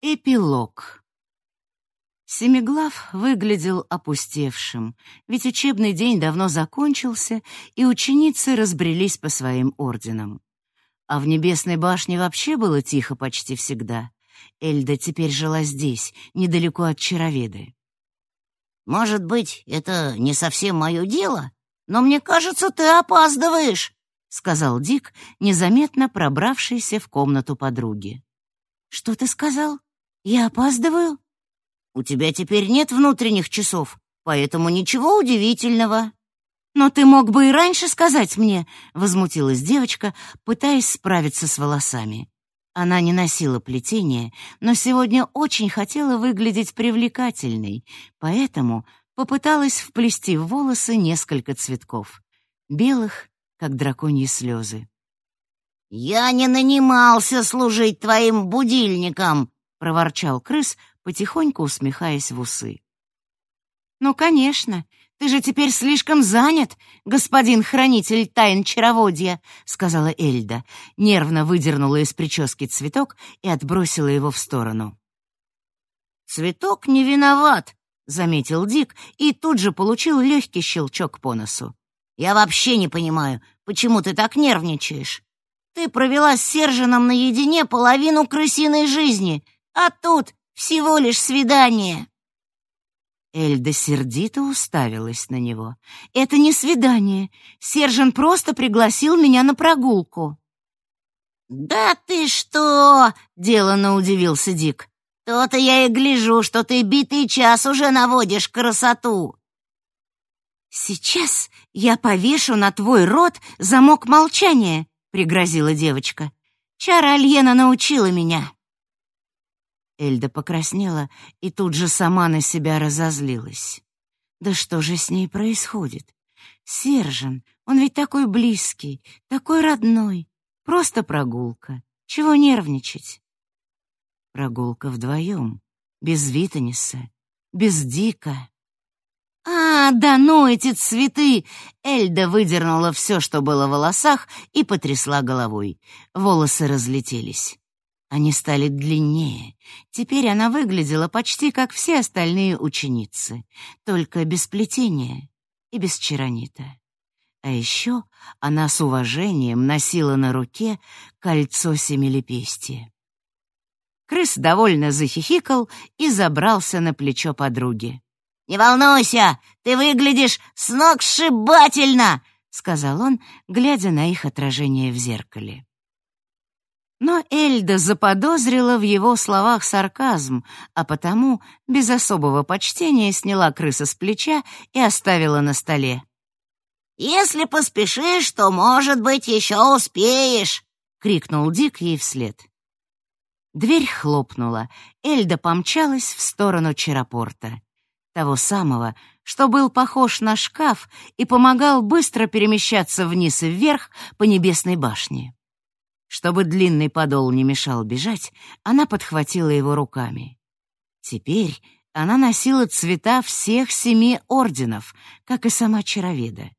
Эпилог. Семиглав выглядел опустевшим, ведь учебный день давно закончился, и ученицы разбрелись по своим орденам. А в Небесной башне вообще было тихо почти всегда. Эльда теперь жила здесь, недалеко от Чароведы. «Может быть, это не совсем мое дело, но мне кажется, ты опаздываешь», — сказал Дик, незаметно пробравшийся в комнату подруги. «Что ты сказал?» «Я опаздываю?» «У тебя теперь нет внутренних часов, поэтому ничего удивительного». «Но ты мог бы и раньше сказать мне», — возмутилась девочка, пытаясь справиться с волосами. Она не носила плетения, но сегодня очень хотела выглядеть привлекательной, поэтому попыталась вплести в волосы несколько цветков, белых, как драконьи слезы. «Я не нанимался служить твоим будильником», — проворчал крыс, потихоньку усмехаясь в усы. «Ну, конечно, ты же теперь слишком занят, господин хранитель тайн чароводья», — сказала Эльда, нервно выдернула из прически цветок и отбросила его в сторону. «Цветок не виноват», — заметил Дик и тут же получил легкий щелчок по носу. «Я вообще не понимаю, почему ты так нервничаешь. Ты провела с Сержином наедине половину крысиной жизни, а тут всего лишь свидание». Эльда сердито уставилась на него. «Это не свидание. Сержан просто пригласил меня на прогулку». «Да ты что!» — деланно удивился Дик. «То-то я и гляжу, что ты битый час уже наводишь красоту». «Сейчас я повешу на твой рот замок молчания», — пригрозила девочка. «Чара Альена научила меня». Эльда покраснела и тут же сама на себя разозлилась. Да что же с ней происходит? Сержан, он ведь такой близкий, такой родной. Просто прогулка. Чего нервничать? Прогулка вдвоем, без Витаниса, без Дика. «А, да ну эти цветы!» Эльда выдернула все, что было в волосах, и потрясла головой. Волосы разлетелись. Они стали длиннее. Теперь она выглядела почти как все остальные ученицы, только без плетения и без чаронита. А еще она с уважением носила на руке кольцо семилепестия. Крыс довольно захихикал и забрался на плечо подруги. «Не волнуйся, ты выглядишь сногсшибательно!» — сказал он, глядя на их отражение в зеркале. Но Эльда заподозрила в его словах сарказм, а потому без особого почтения сняла крыса с плеча и оставила на столе. «Если поспешишь, то, может быть, еще успеешь!» — крикнул Дик ей вслед. Дверь хлопнула. Эльда помчалась в сторону Черапорта. Того самого, что был похож на шкаф и помогал быстро перемещаться вниз и вверх по небесной башне. Чтобы длинный подол не мешал бежать, она подхватила его руками. Теперь она носила цвета всех семи орденов, как и сама Чароведа.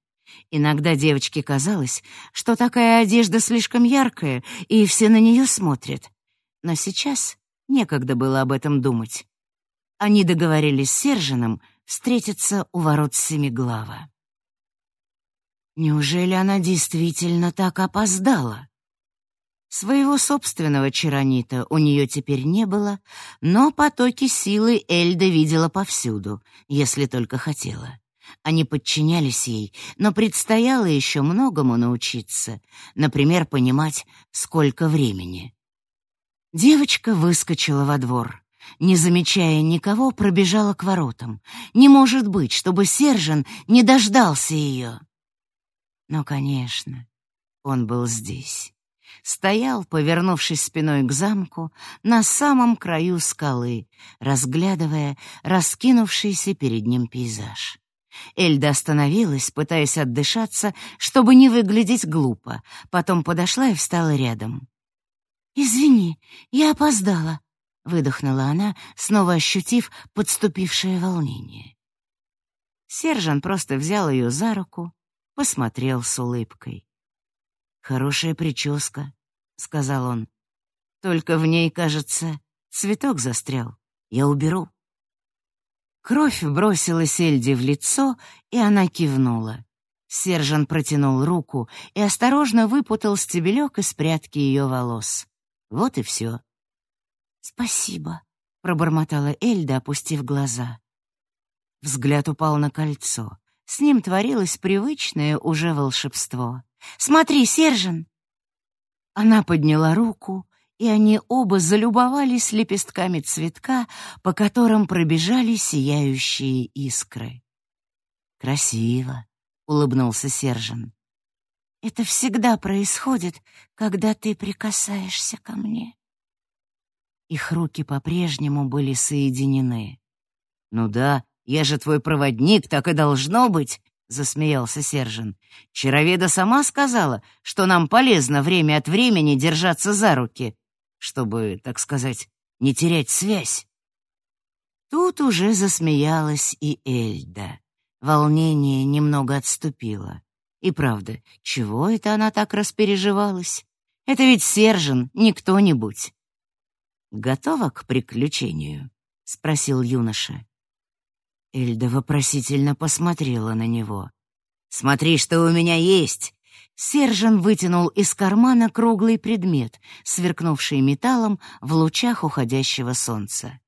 Иногда девочке казалось, что такая одежда слишком яркая, и все на нее смотрят. Но сейчас некогда было об этом думать. Они договорились с Сержином встретиться у ворот Семиглава. Неужели она действительно так опоздала? Своего собственного чаронита у нее теперь не было, но потоки силы Эльда видела повсюду, если только хотела. Они подчинялись ей, но предстояло еще многому научиться, например, понимать, сколько времени. Девочка выскочила во двор. Не замечая никого, пробежала к воротам. Не может быть, чтобы Сержан не дождался ее. Но, конечно, он был здесь стоял, повернувшись спиной к замку, на самом краю скалы, разглядывая раскинувшийся перед ним пейзаж. Эльда остановилась, пытаясь отдышаться, чтобы не выглядеть глупо, потом подошла и встала рядом. «Извини, я опоздала», — выдохнула она, снова ощутив подступившее волнение. Сержан просто взял ее за руку, посмотрел с улыбкой. «Хорошая прическа», — сказал он. «Только в ней, кажется, Цветок застрял. Я уберу». Кровь бросилась Эльде в лицо, и она кивнула. Сержан протянул руку и осторожно выпутал стебелек из прядки ее волос. Вот и все. «Спасибо», — пробормотала Эльда, опустив глаза. Взгляд упал на кольцо. С ним творилось привычное уже волшебство. «Смотри, Сержан!» Она подняла руку, и они оба залюбовались лепестками цветка, по которым пробежали сияющие искры. «Красиво», — улыбнулся Сержан. «Это всегда происходит, когда ты прикасаешься ко мне». Их руки по-прежнему были соединены. «Ну да, я же твой проводник, так и должно быть», — засмеялся Сержан. «Чароведа сама сказала, что нам полезно время от времени держаться за руки, чтобы, так сказать, не терять связь. Тут уже засмеялась и Эльда. Волнение немного отступило. И правда, чего это она так распереживалась? Это ведь Сержин, не кто-нибудь. «Готова к приключению?» — спросил юноша. Эльда вопросительно посмотрела на него. «Смотри, что у меня есть!» Сержан вытянул из кармана круглый предмет, сверкнувший металлом в лучах уходящего солнца.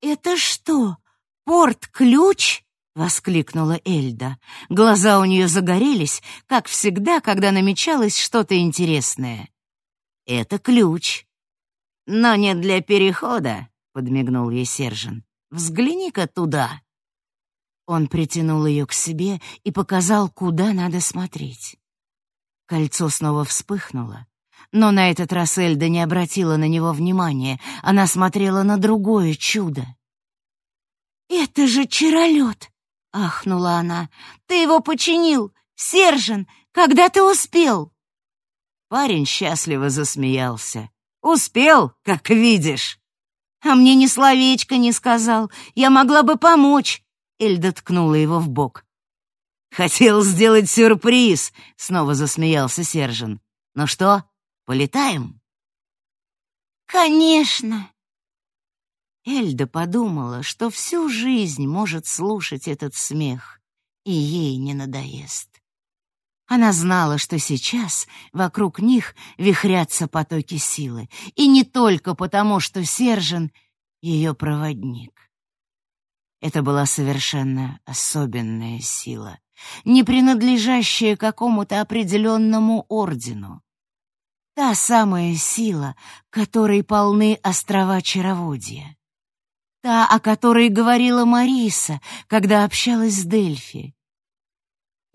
«Это что, порт-ключ?» — воскликнула Эльда. Глаза у нее загорелись, как всегда, когда намечалось что-то интересное. «Это ключ». «Но не для перехода», — подмигнул ей Сержан. «Взгляни-ка туда». Он притянул ее к себе и показал, куда надо смотреть. Кольцо снова вспыхнуло, но на этот раз Эльда не обратила на него внимания, она смотрела на другое чудо. «Это же чаролет!» — ахнула она. «Ты его починил! Сержен, когда ты успел?» Парень счастливо засмеялся. «Успел, как видишь!» «А мне ни словечко не сказал. Я могла бы помочь. Эльда ткнула его в бок. «Хотел сделать сюрприз!» — снова засмеялся Сержин. «Ну что, полетаем?» «Конечно!» Эльда подумала, что всю жизнь может слушать этот смех, и ей не надоест. Она знала, что сейчас вокруг них вихрятся потоки силы, и не только потому, что Сержин — ее проводник. Это была совершенно особенная сила, не принадлежащая какому-то определенному ордену. Та самая сила, которой полны острова Чароводья. Та, о которой говорила Мариса, когда общалась с Дельфи.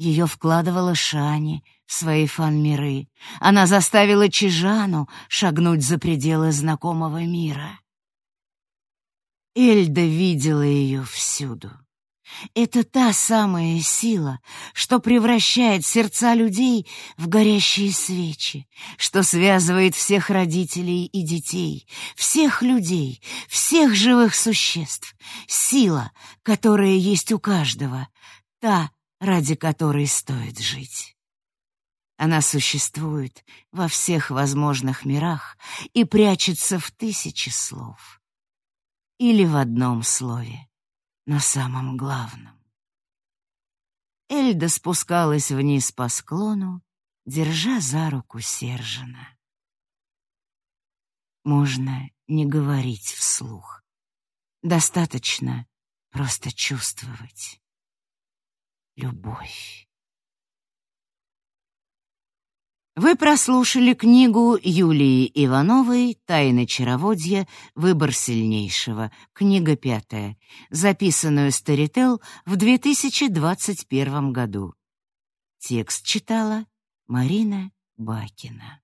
Ее вкладывала Шани в свои фан-миры. Она заставила Чижану шагнуть за пределы знакомого мира. Эльда видела ее всюду. Это та самая сила, что превращает сердца людей в горящие свечи, что связывает всех родителей и детей, всех людей, всех живых существ. Сила, которая есть у каждого, та, ради которой стоит жить. Она существует во всех возможных мирах и прячется в тысячи слов или в одном слове, на самом главном. Эльда спускалась вниз по склону, держа за руку Сержина. Можно не говорить вслух. Достаточно просто чувствовать любовь. Вы прослушали книгу Юлии Ивановой «Тайны чароводья. Выбор сильнейшего», книга пятая, записанную Старител в 2021 году. Текст читала Марина Бакина.